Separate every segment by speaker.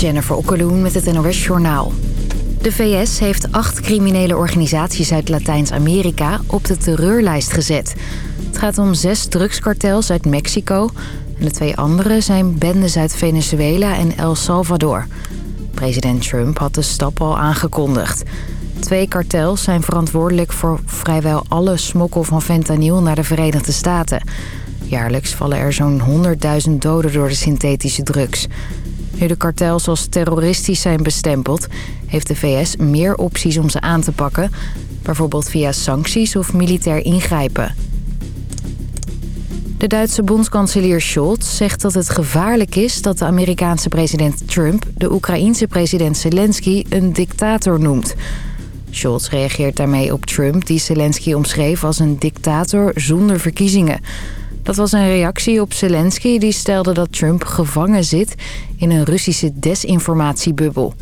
Speaker 1: Jennifer Okkeloen met het NOS Journaal. De VS heeft acht criminele organisaties uit Latijns-Amerika op de terreurlijst gezet. Het gaat om zes drugskartels uit Mexico... en de twee andere zijn bendes uit Venezuela en El Salvador. President Trump had de stap al aangekondigd. Twee kartels zijn verantwoordelijk voor vrijwel alle smokkel van fentanyl naar de Verenigde Staten. Jaarlijks vallen er zo'n 100.000 doden door de synthetische drugs... Nu de kartels als terroristisch zijn bestempeld... heeft de VS meer opties om ze aan te pakken. Bijvoorbeeld via sancties of militair ingrijpen. De Duitse bondskanselier Scholz zegt dat het gevaarlijk is... dat de Amerikaanse president Trump de Oekraïense president Zelensky een dictator noemt. Scholz reageert daarmee op Trump, die Zelensky omschreef als een dictator zonder verkiezingen... Dat was een reactie op Zelensky die stelde dat Trump gevangen zit in een Russische desinformatiebubbel.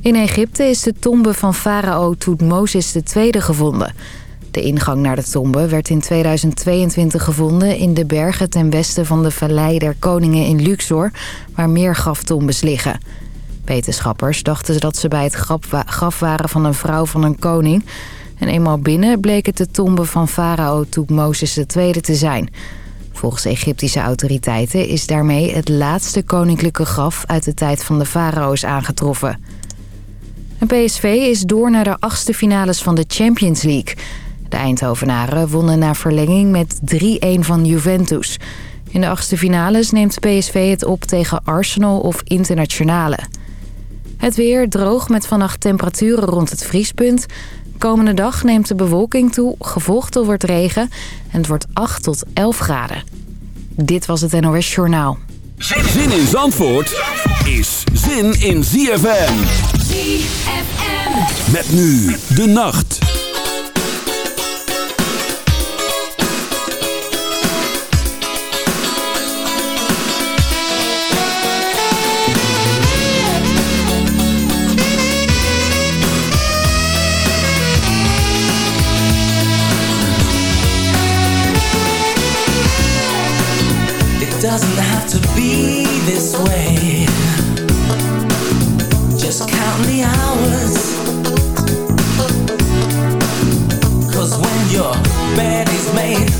Speaker 1: In Egypte is de tombe van farao Toetmoses II gevonden. De ingang naar de tombe werd in 2022 gevonden in de bergen ten westen van de Vallei der Koningen in Luxor, waar meer graftombes liggen. Wetenschappers dachten dat ze bij het graf waren van een vrouw van een koning... En eenmaal binnen bleek het de tombe van farao Toetmoses II te zijn. Volgens Egyptische autoriteiten is daarmee het laatste koninklijke graf uit de tijd van de farao's aangetroffen. En PSV is door naar de achtste finales van de Champions League. De Eindhovenaren wonnen na verlenging met 3-1 van Juventus. In de achtste finales neemt PSV het op tegen Arsenal of Internationale. Het weer droog met vannacht temperaturen rond het vriespunt. Komende dag neemt de bewolking toe, gevolgd door wordt regen en het wordt 8 tot 11 graden. Dit was het NOS Journaal.
Speaker 2: Zin in Zandvoort is zin in ZFM.
Speaker 3: ZFM.
Speaker 2: Met nu de nacht.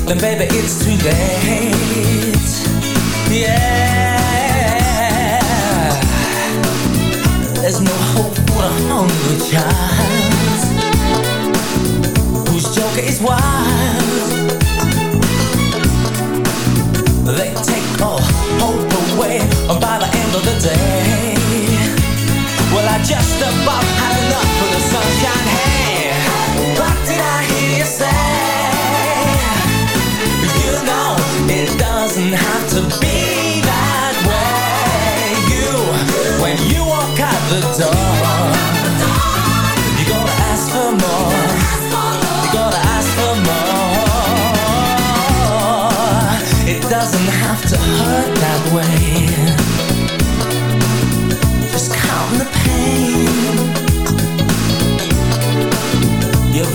Speaker 4: Then baby it's too late. Yeah. There's no hope for a hungry child Whose joker is wild? They take all hope away by the end of the day. Well, I just about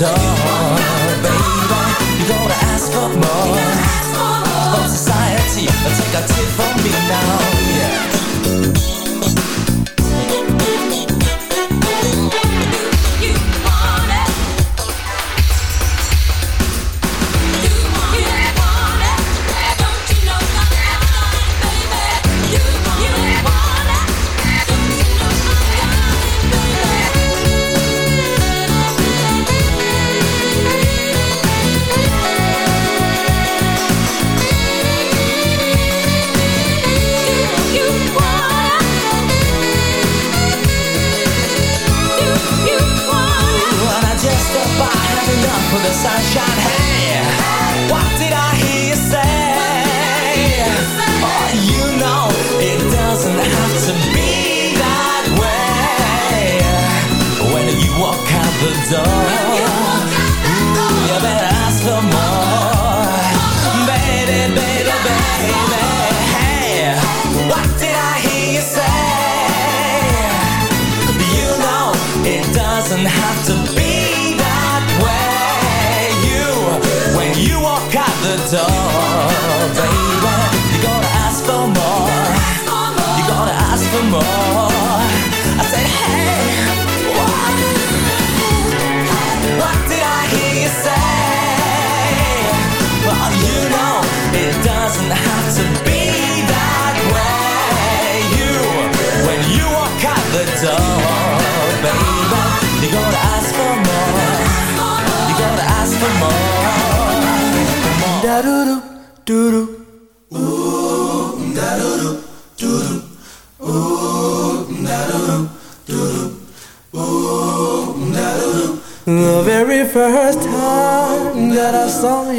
Speaker 4: door Baby, you gotta ask for more. From society, take a tip from me now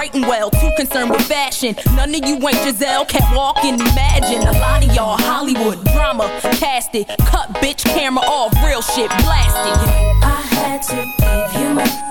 Speaker 5: writing well, too concerned with fashion. None of you ain't Giselle, can't walk and imagine. A lot of y'all Hollywood drama, cast it. Cut bitch camera off, real shit blasted.
Speaker 6: I had to give you my.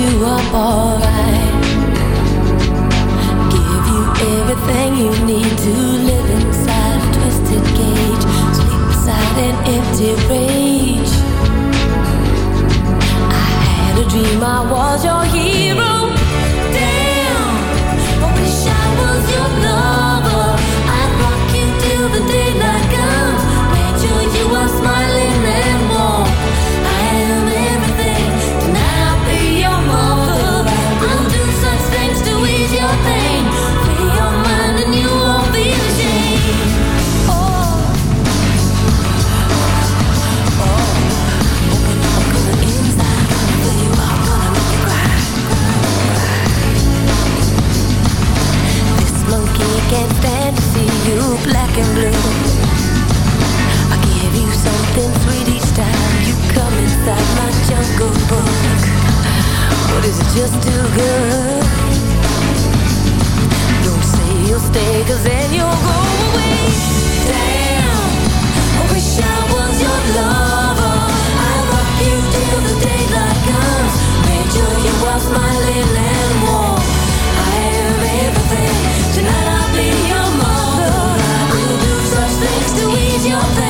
Speaker 3: You up alright. Give you everything you need to live inside a twisted cage. Sleep an empty rage. I had a dream I was your hero. road is just too good? Don't say you'll stay cause then you'll go away. Damn, I wish I was your lover.
Speaker 7: I rock you till the daylight comes. Made sure you are smiling and warm. I am everything, tonight I'll be your mother. I
Speaker 8: will
Speaker 3: do
Speaker 9: such things to ease your pain.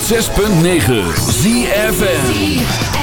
Speaker 9: 106.9 ZFN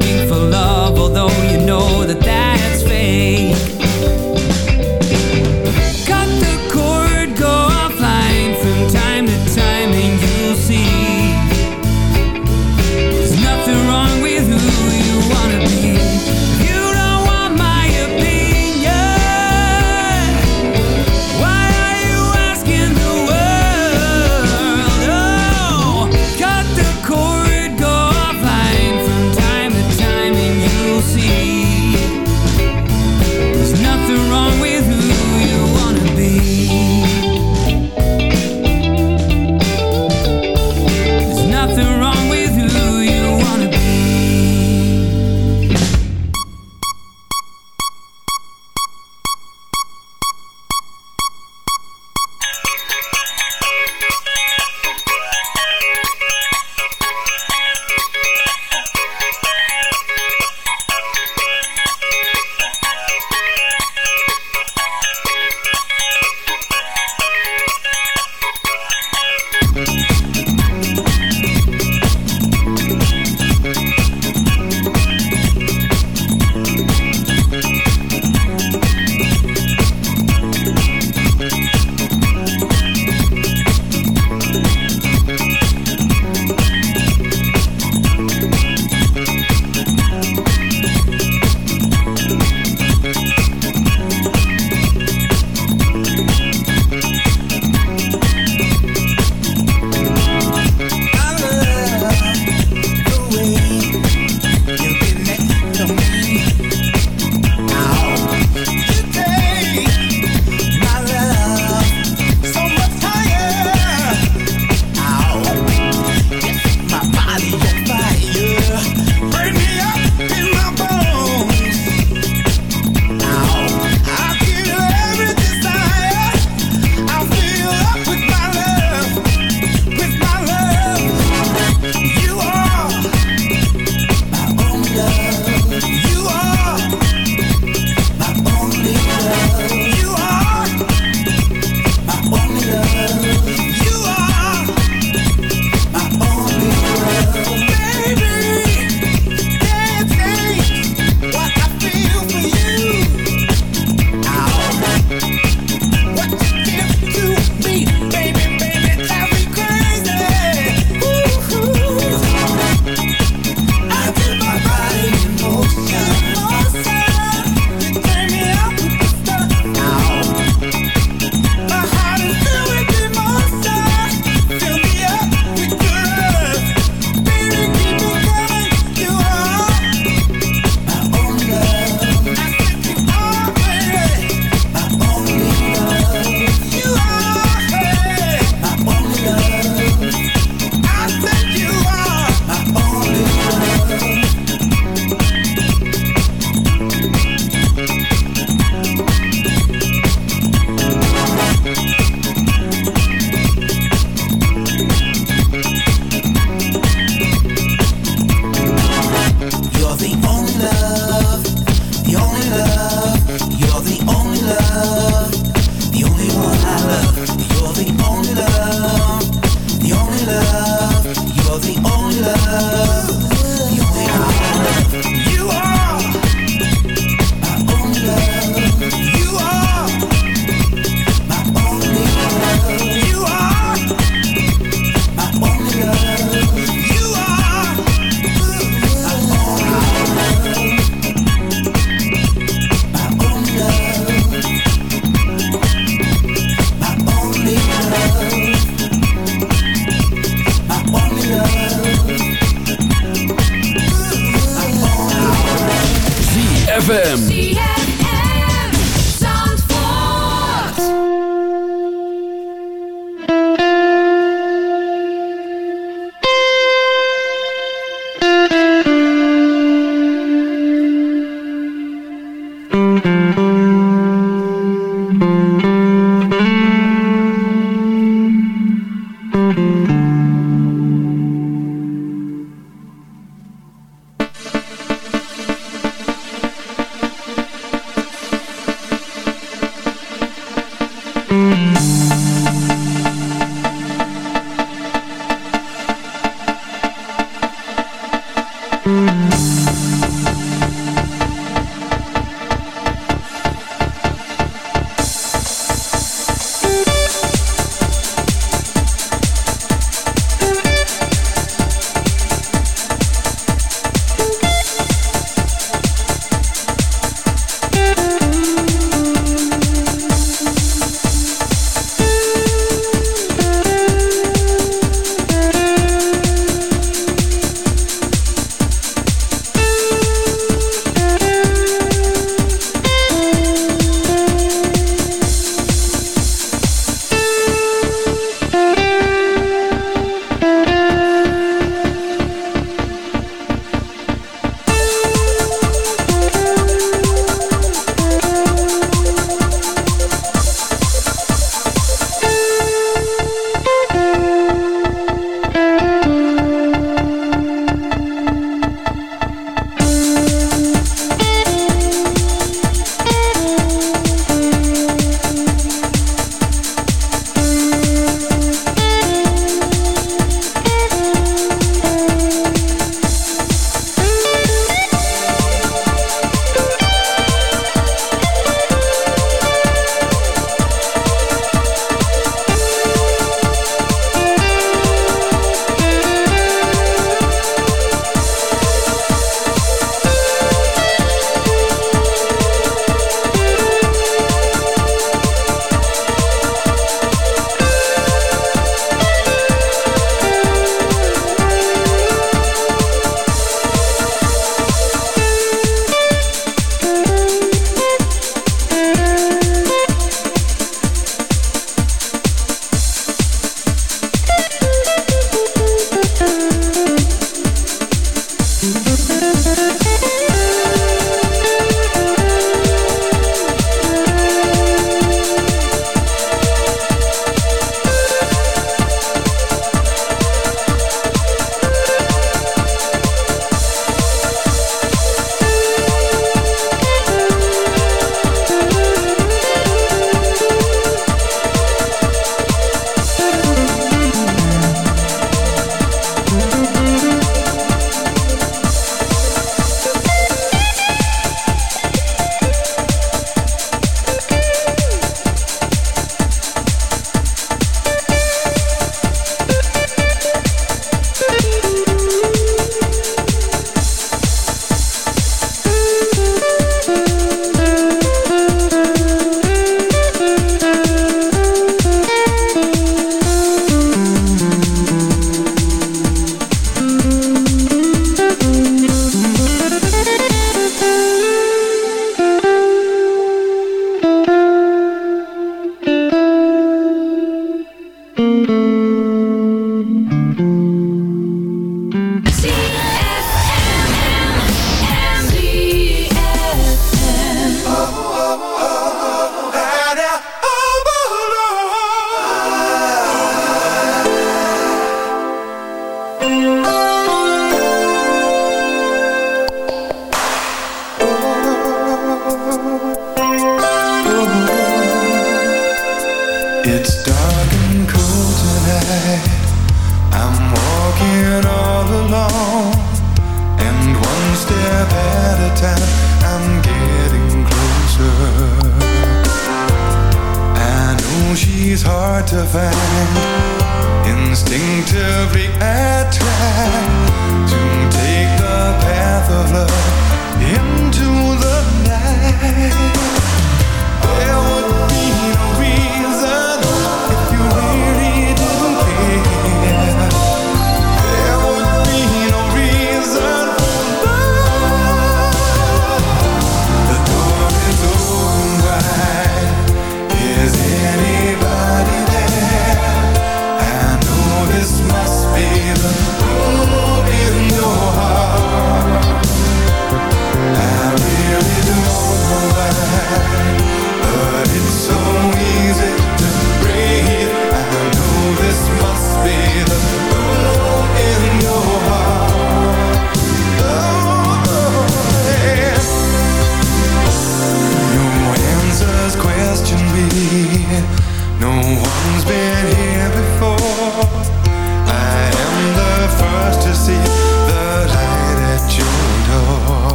Speaker 9: looking